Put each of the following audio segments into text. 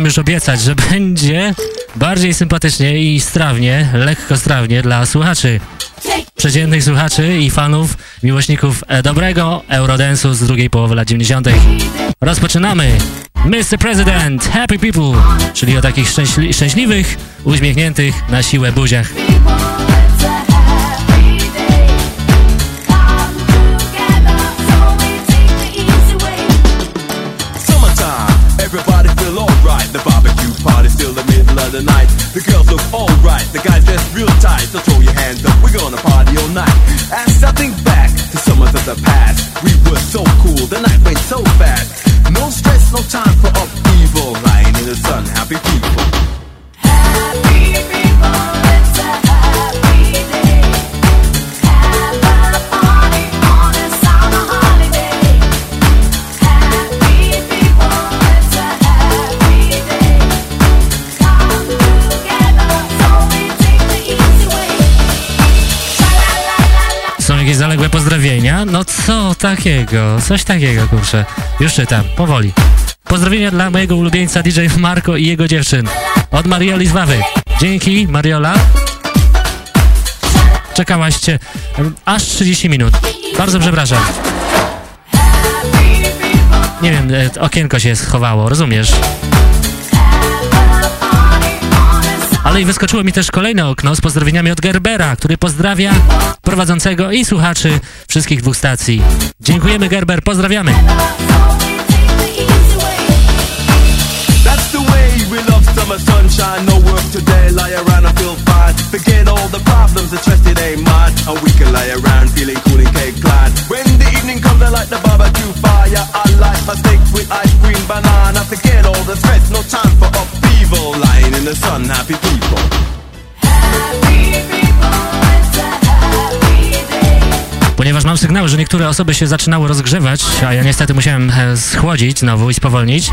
wam już obiecać, że będzie bardziej sympatycznie i strawnie, lekko strawnie dla słuchaczy. Przeciętnych słuchaczy i fanów, miłośników e, dobrego Eurodance'u z drugiej połowy lat 90. Rozpoczynamy! Mr. President, Happy People, czyli o takich szczęśli szczęśliwych, uśmiechniętych na siłę buziach. Real tight. So throw your hands up, we're gonna party all night. And something back to summers of the past. We were so cool, the night went so fast. No stress, no time for upheaval. Lying in the sun, happy people. Takiego? Coś takiego, kurczę. Już czytam, powoli. Pozdrowienia dla mojego ulubieńca DJ Marco i jego dziewczyn. Od Marioli z Wawy. Dzięki, Mariola. Czekałaście aż 30 minut. Bardzo przepraszam. Nie wiem, e, okienko się schowało, rozumiesz? Ale i wyskoczyło mi też kolejne okno z pozdrowieniami od Gerbera, który pozdrawia prowadzącego i słuchaczy wszystkich dwóch stacji. Dziękujemy Gerber, pozdrawiamy! Summer sunshine, no work today, lie around and feel fine. Forget all the problems, the stress it ain't mine. And we can lie around feeling cool and cake glad. When the evening comes, I like the barbecue fire. I like my steak with ice cream, banana. Forget all the stress, no time for upheaval. Lying in the sun, happy people. Happy people. Ponieważ mam sygnały, że niektóre osoby się zaczynały rozgrzewać, a ja niestety musiałem e, schłodzić znowu i spowolnić,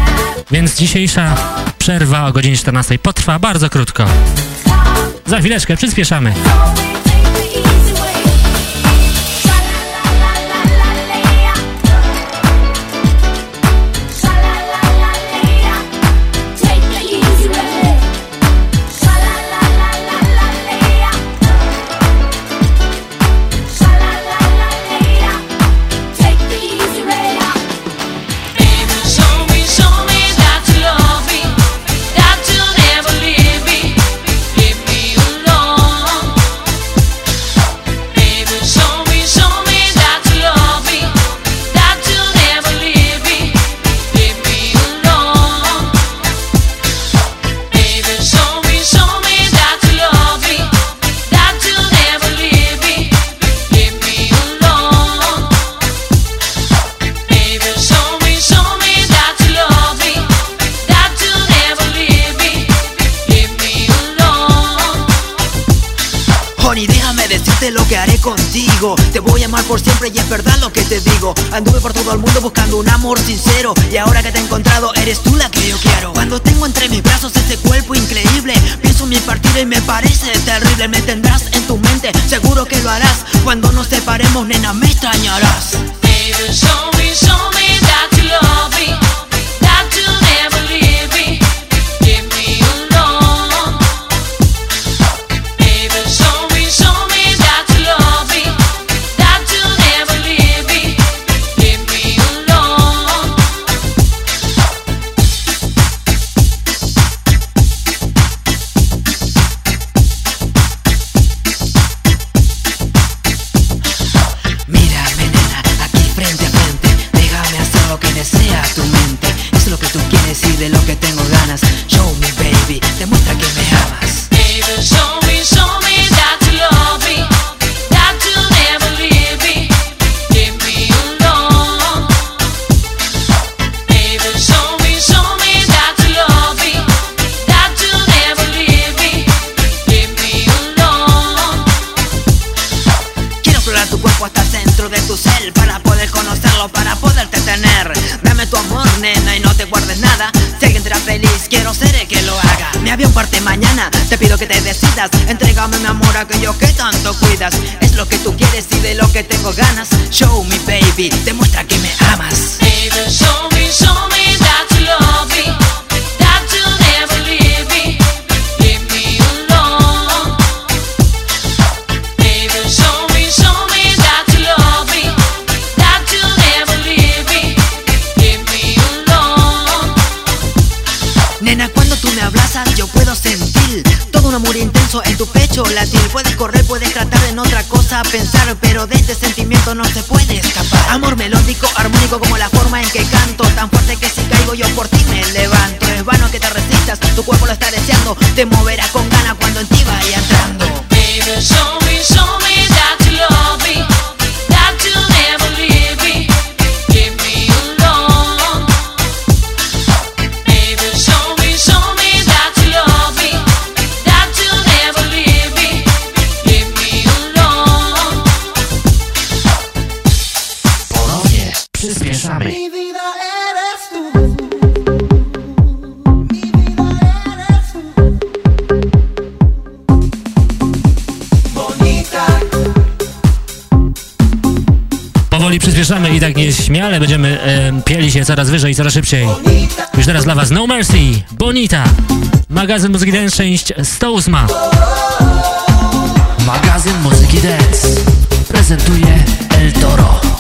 więc dzisiejsza przerwa o godzinie 14 potrwa bardzo krótko. Za chwileczkę przyspieszamy. And I'm. Decidas Entrégame mi amor aquello que tanto cuidas. Es lo que tú quieres y de lo que tengo ganas. Show me baby, demuestra que me amas pecho latir Puedes correr, puedes tratar en otra cosa pensar Pero de este sentimiento no se puede escapar. Amor melódico, armónico como la forma en que canto. Tan fuerte que si caigo yo por ti me levanto. Es vano que te resistas, tu cuerpo lo está deseando. Te moverás con ganas cuando en ti vaya entrando. Baby, przyspieszamy i tak nieśmiale będziemy em, pieli się coraz wyżej, coraz szybciej. Już teraz dla was No Mercy, Bonita, magazyn Muzyki Dance, część 108. Magazyn Muzyki Dance prezentuje El Toro.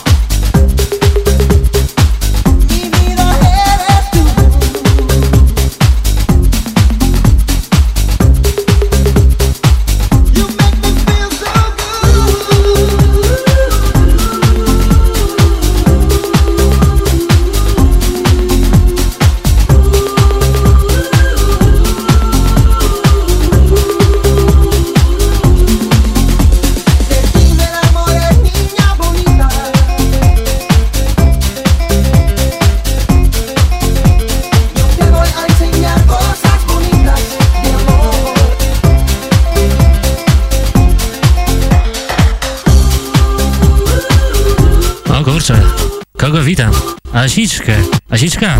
Kogo witam? Asiczkę. Asiczka,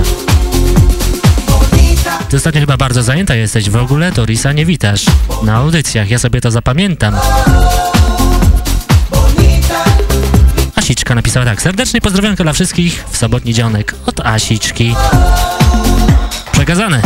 ty ostatnio chyba bardzo zajęta jesteś. W ogóle to Risa nie witasz. Na audycjach, ja sobie to zapamiętam. Asiczka napisała tak. Serdecznie pozdrowionka dla wszystkich w sobotni dzionek od Asiczki. Przekazane.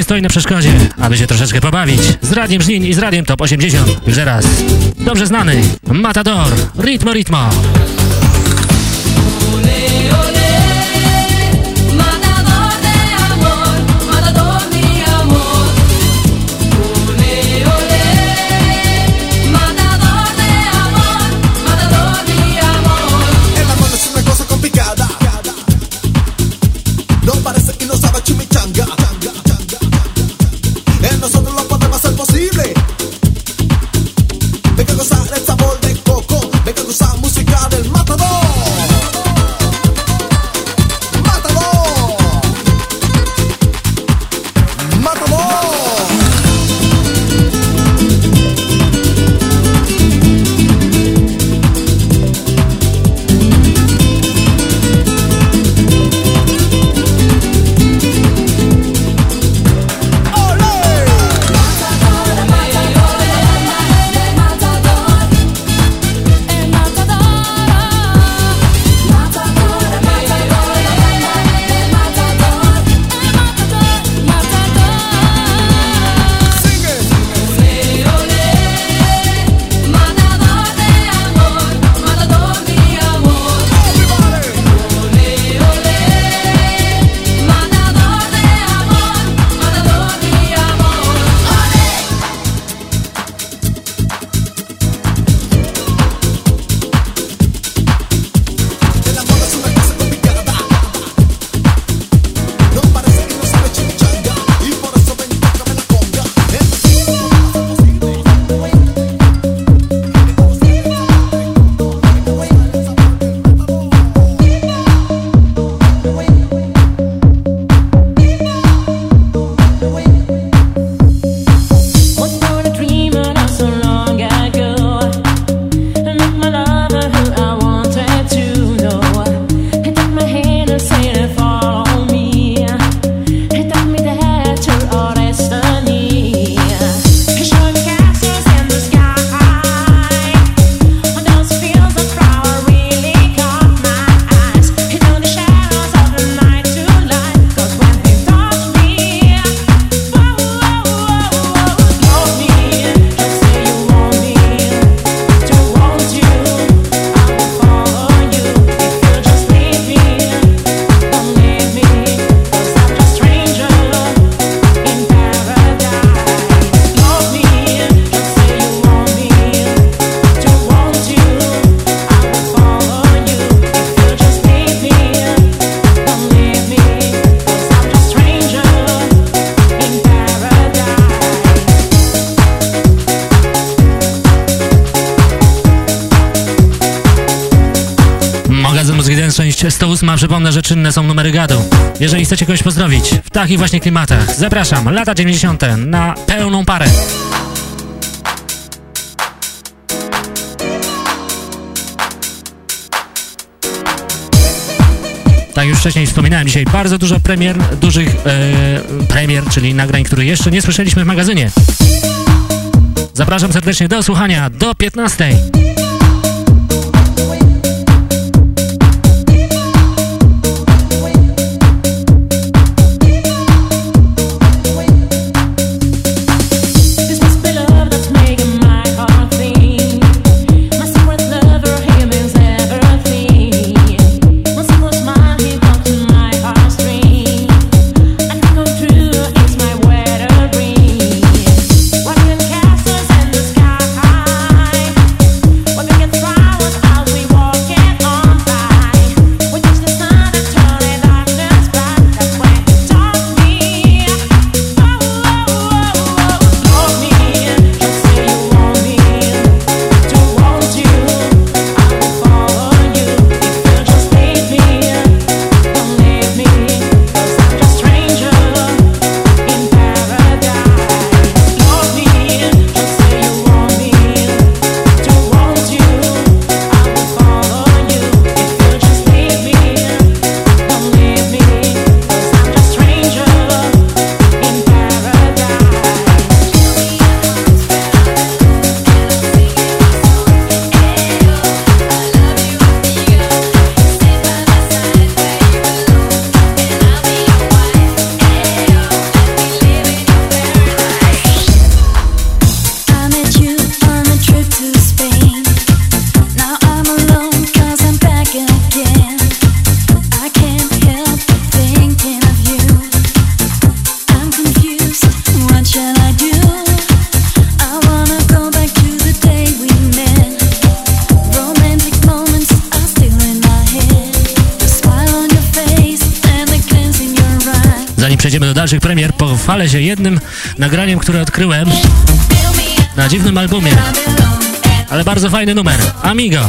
właśnie stoi na przeszkodzie, aby się troszeczkę pobawić z Radiem Żnin i z Radiem Top 80 już raz. Dobrze znany Matador, Ritmo Ritmo. Jeżeli chcecie kogoś pozdrowić w takich właśnie klimatach, zapraszam, lata 90. na pełną parę. Tak już wcześniej wspominałem, dzisiaj bardzo dużo premier, dużych e, premier, czyli nagrań, które jeszcze nie słyszeliśmy w magazynie. Zapraszam serdecznie do słuchania do 15. przejdziemy do dalszych premier, pochwalę się jednym nagraniem, które odkryłem na dziwnym albumie. Ale bardzo fajny numer. Amigo.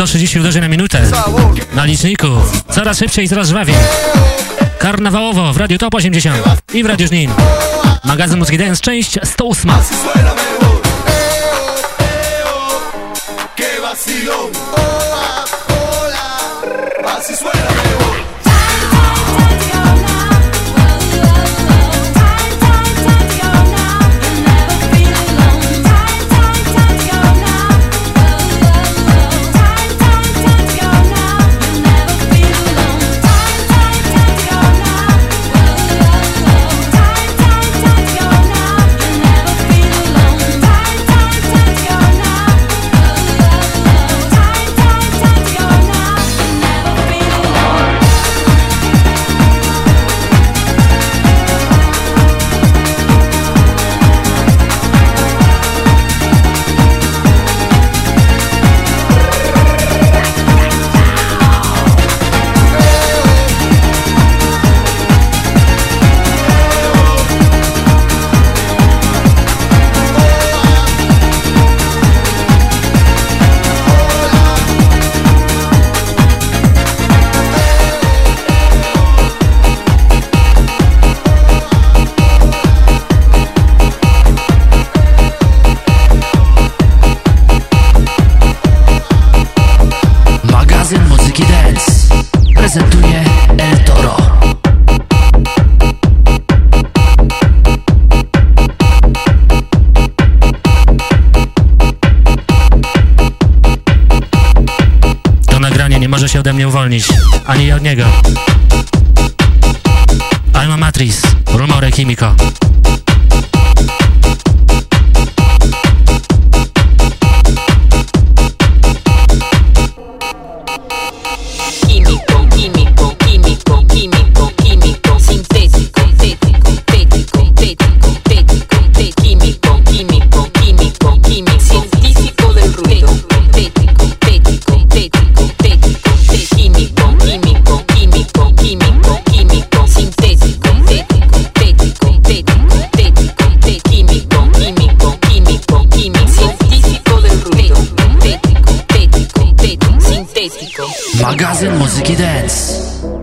130 uderzeń na minutę na liczniku. Coraz szybciej, coraz żwawiej. Karnawałowo w Radiu Top 80 i w Radiu Żnin. Magazyn Muzyki Dance, część 108.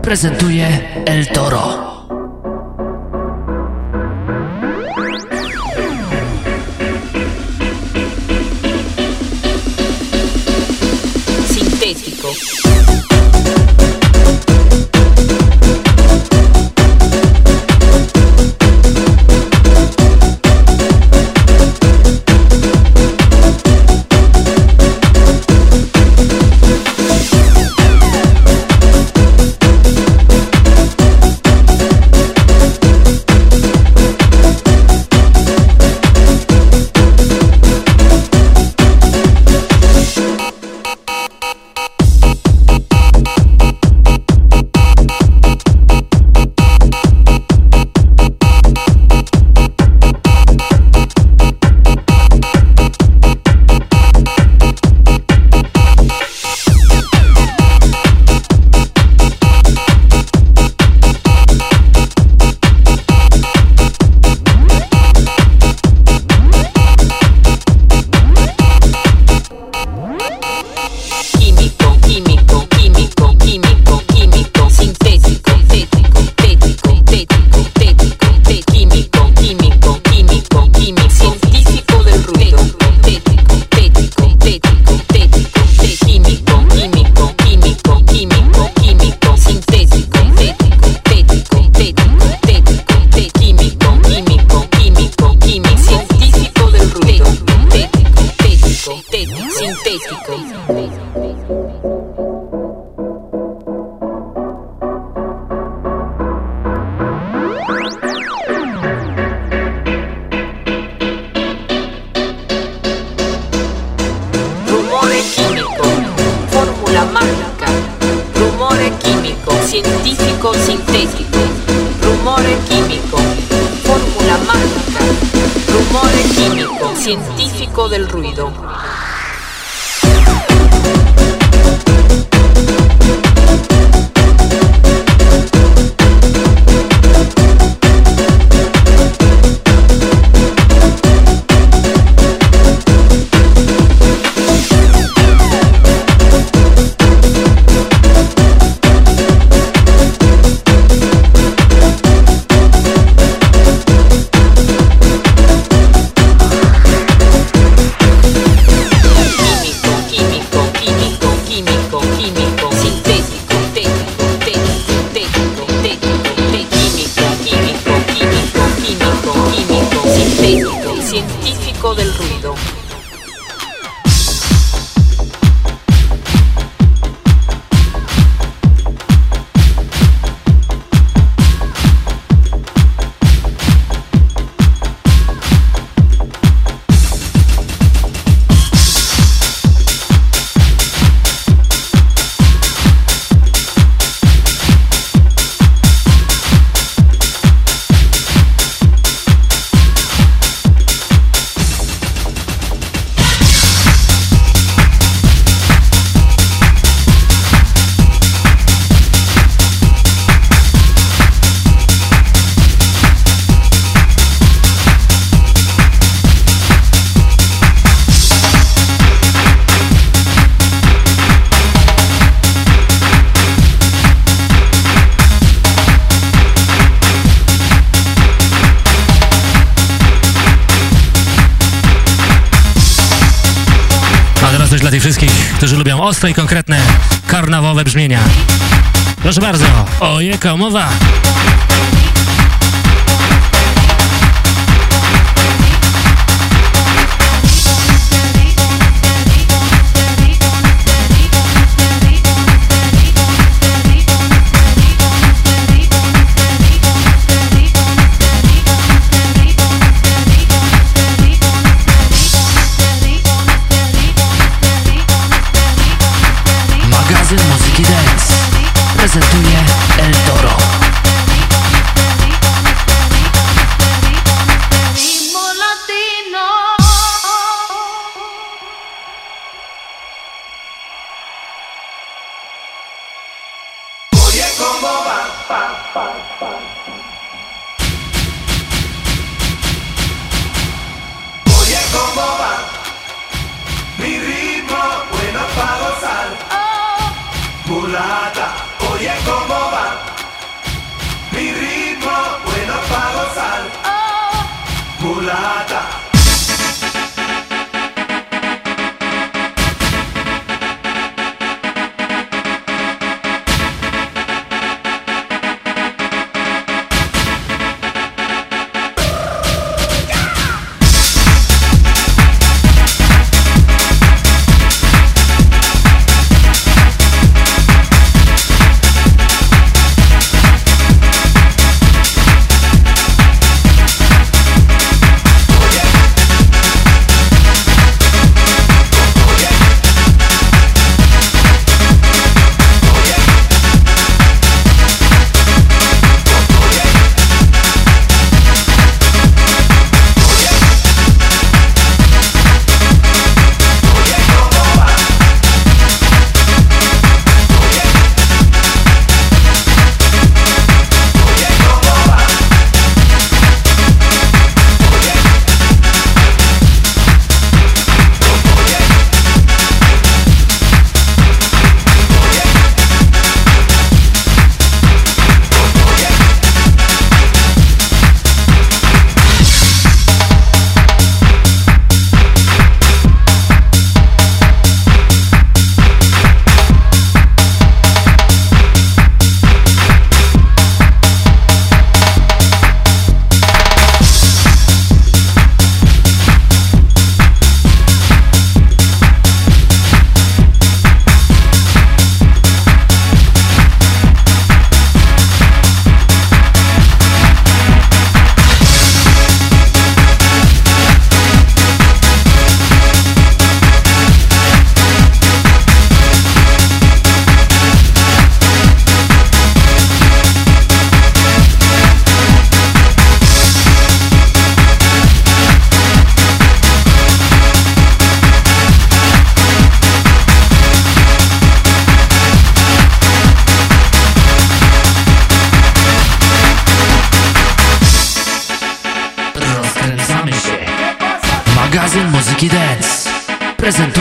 prezentuje El Toro. ostre i konkretne karnawowe brzmienia. Proszę bardzo, oje komowa! mowa! to do presentó.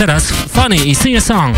jeszcze Funny i Sing a Song.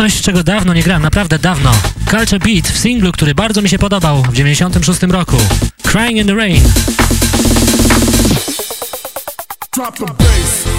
coś, czego dawno nie grałem, naprawdę dawno. Culture Beat w singlu, który bardzo mi się podobał w 96 roku. Crying in the Rain. Drop the bass.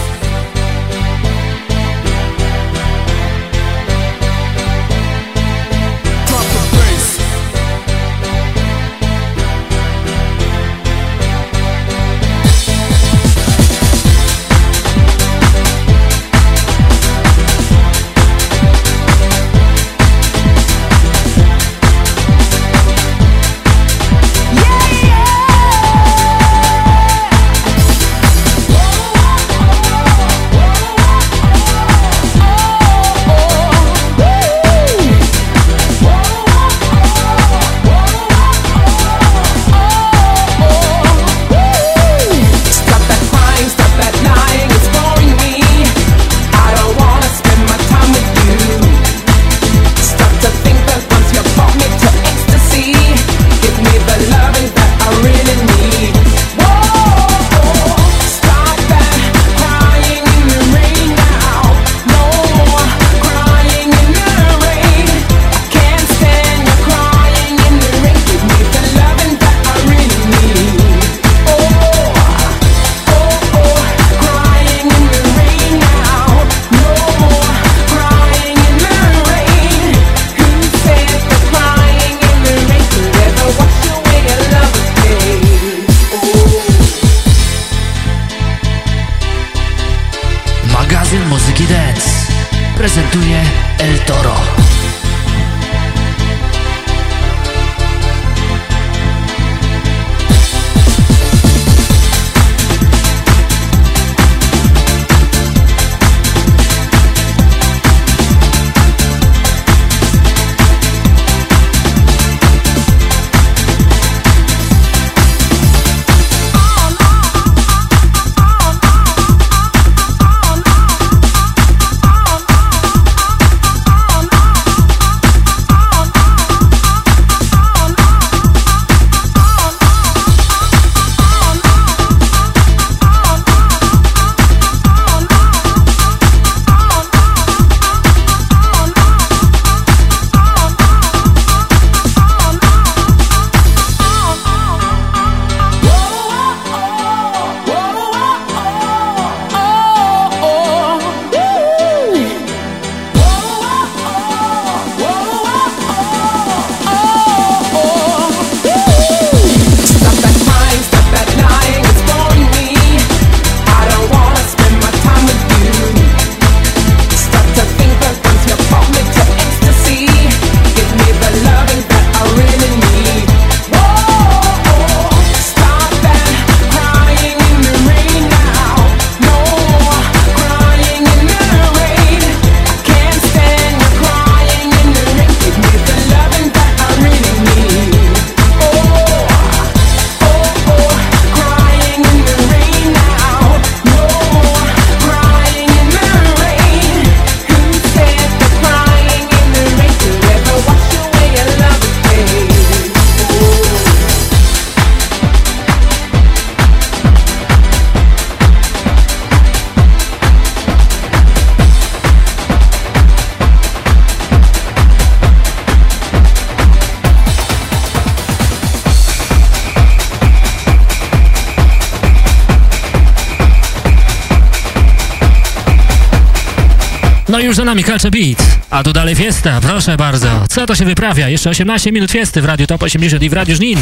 Nami Culture Beat. A tu dalej fiesta, proszę bardzo. Co to się wyprawia? Jeszcze 18 minut fiesty w Radiu Top 80 i w Radiu Żnin.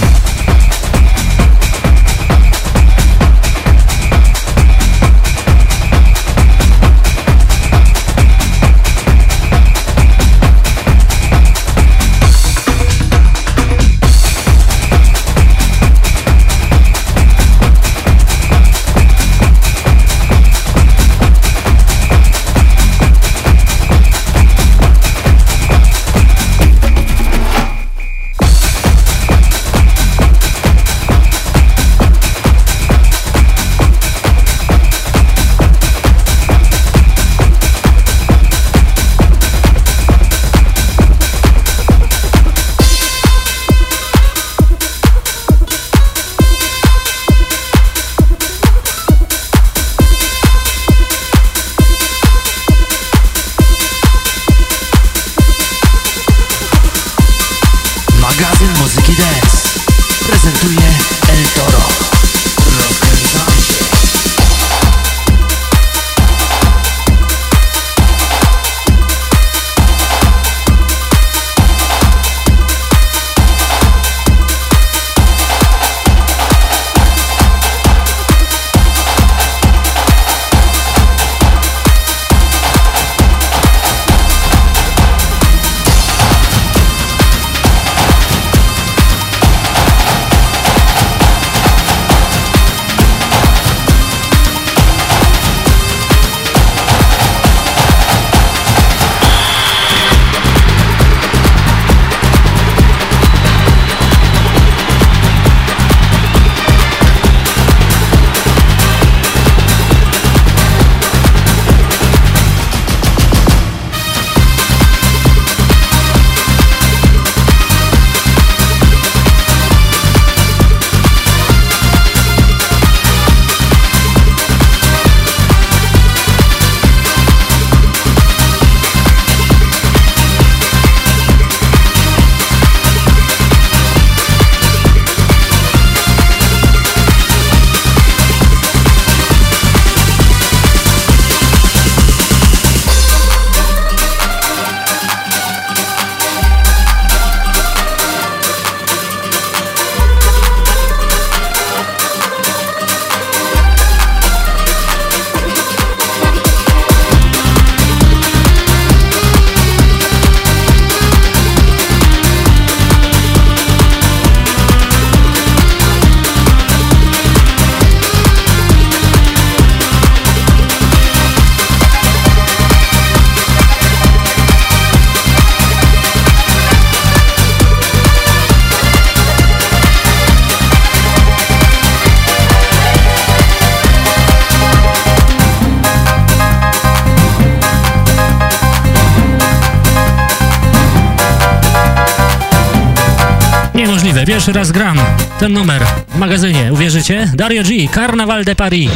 Pierwszy raz gram ten numer w magazynie, uwierzycie? Dario G, Carnaval de Paris.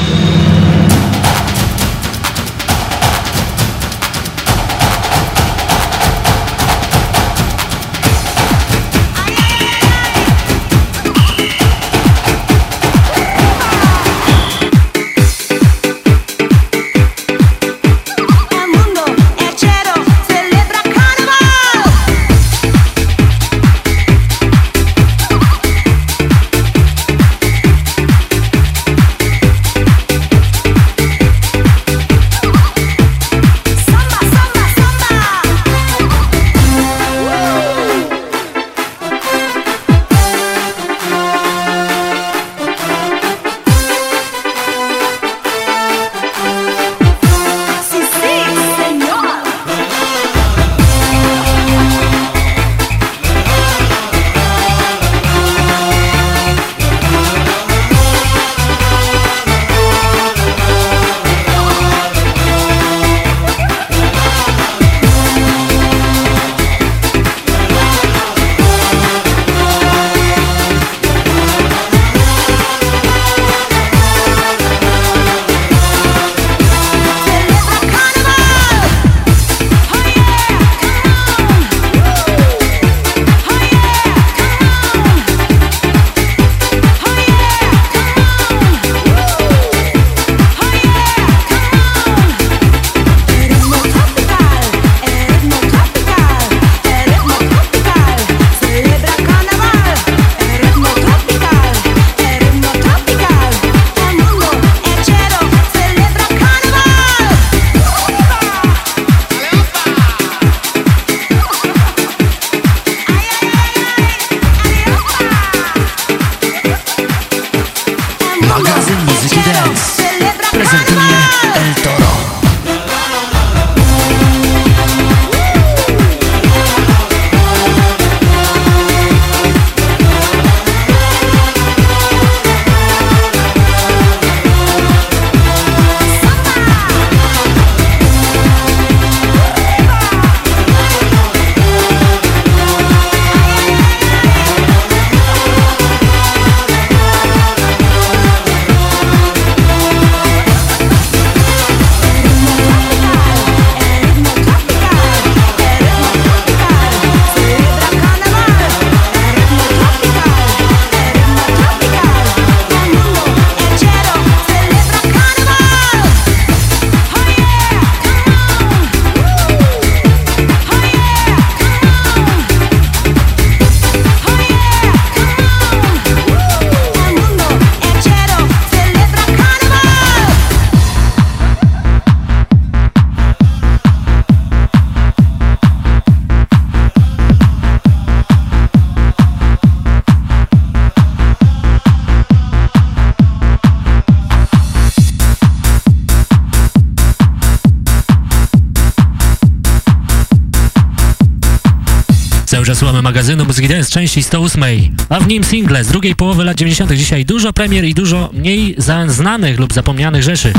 Części 108, a w nim single z drugiej połowy lat 90. Dzisiaj dużo premier i dużo mniej znanych lub zapomnianych rzeczy.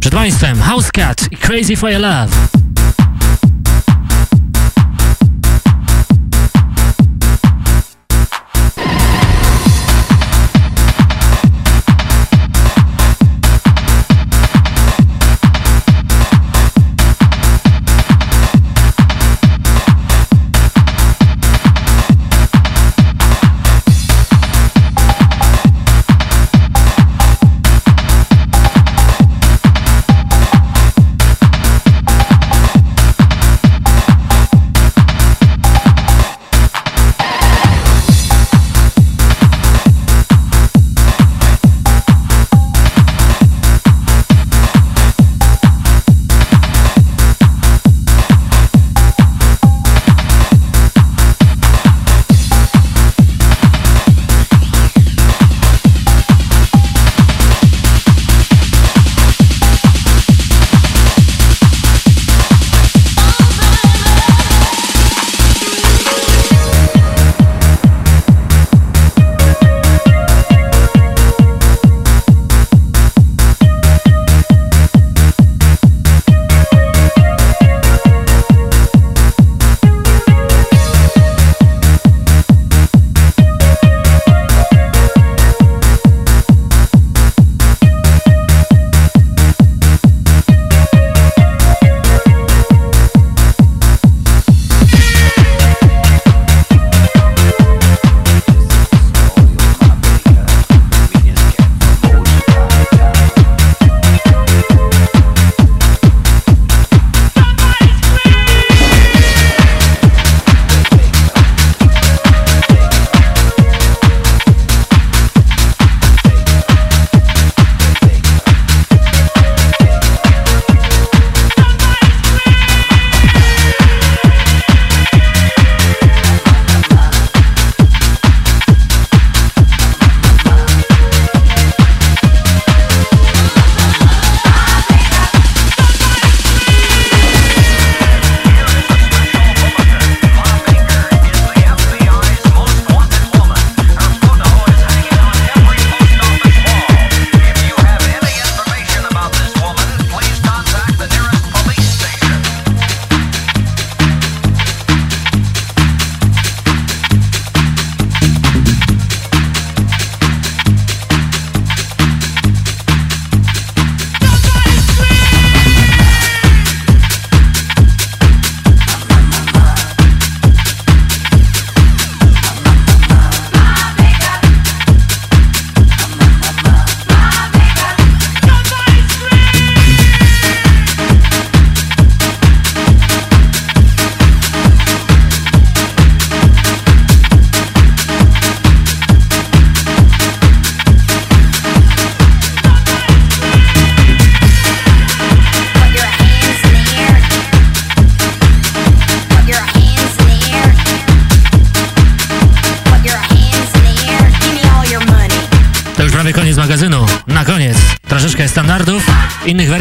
Przed Państwem House Cat i Crazy for Your Love.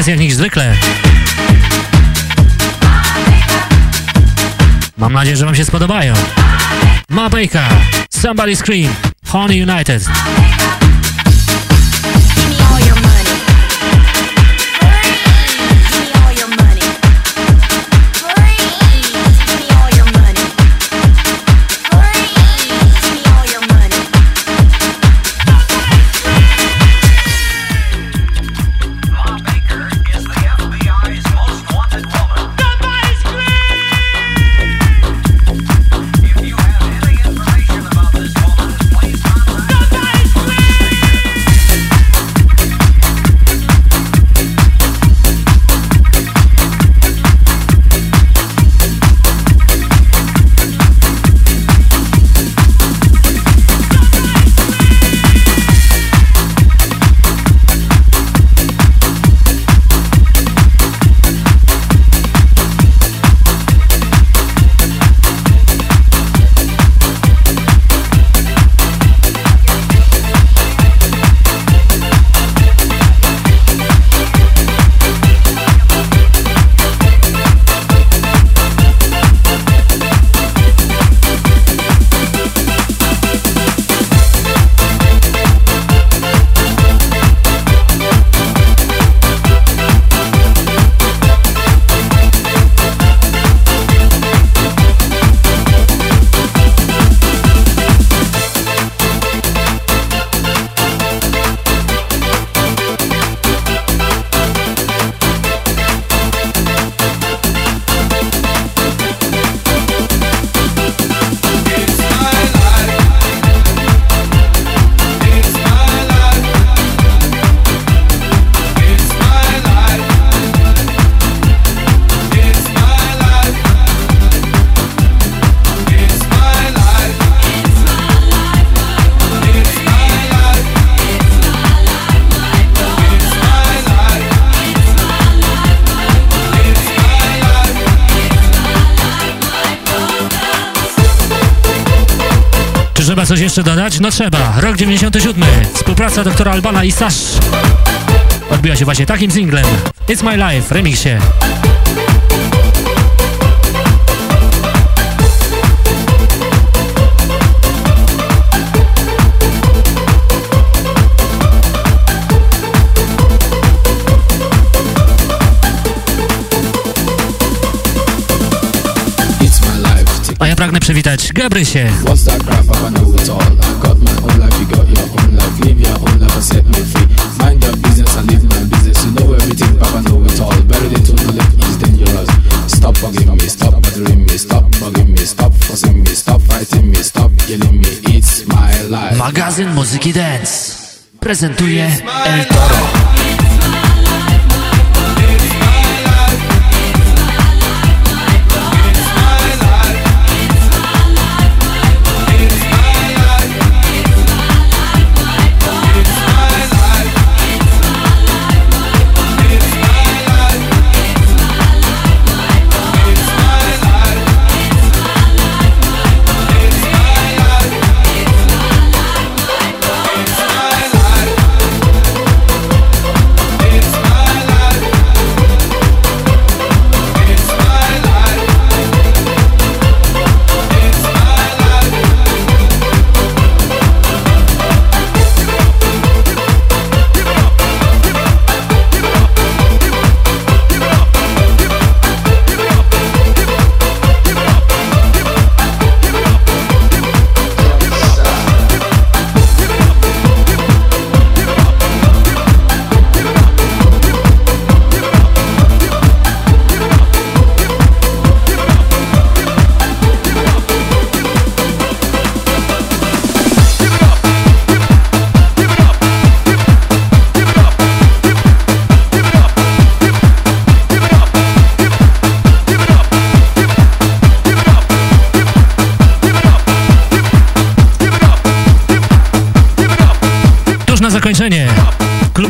Wersjach niż zwykle. Mam nadzieję, że wam się spodobają. Ma Baker, Somebody Scream, Honey United. Coś jeszcze dodać? No trzeba. Rok 97. Współpraca doktora Albana i Sash. Odbiła się właśnie takim singlem. It's My Life w It's my life. Magazyn Muzyki Dance prezentuje El Toro.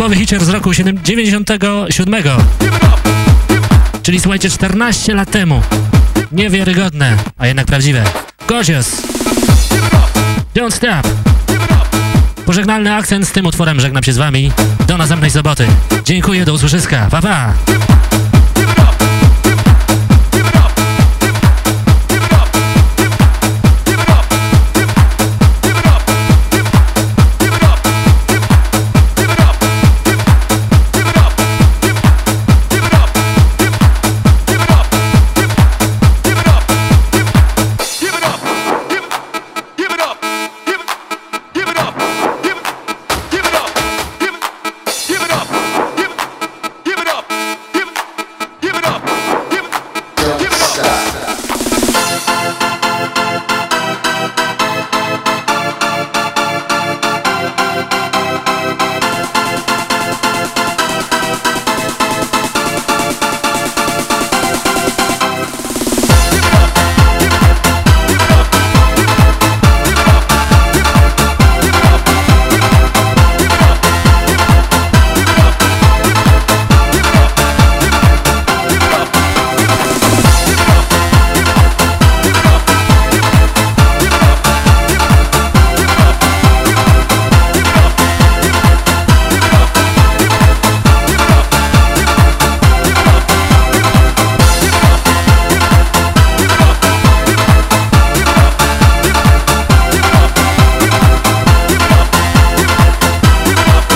Klubowy hicier z roku 7 97. Czyli słuchajcie, 14 lat temu. Niewiarygodne, a jednak prawdziwe. Gorgeous. Don't stop. Pożegnalny akcent z tym utworem żegnam się z wami. Do następnej soboty. Dziękuję, do usłyszyska. Pa, pa.